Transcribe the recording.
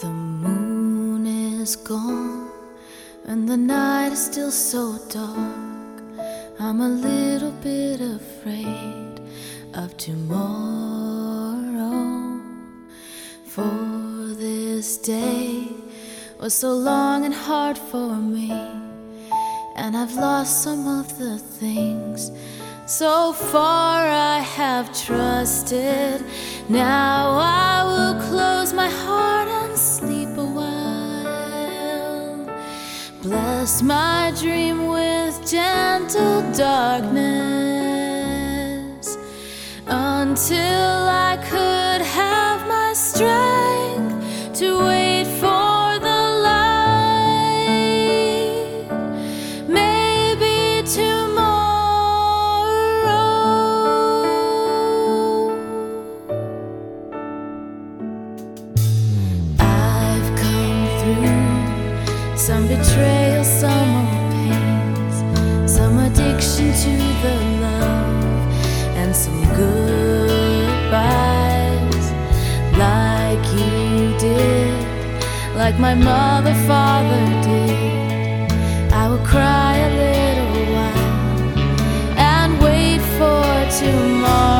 The moon is gone and the night is still so dark. I'm a little bit afraid of tomorrow. For this day was so long and hard for me, and I've lost some of the things so far I have trusted. Now I Bless my dream with gentle darkness. Until I could have my strength some betrayal, some more pains, some addiction to the love, and some goodbyes, like you did, like my mother, father did. I will cry a little while and wait for tomorrow.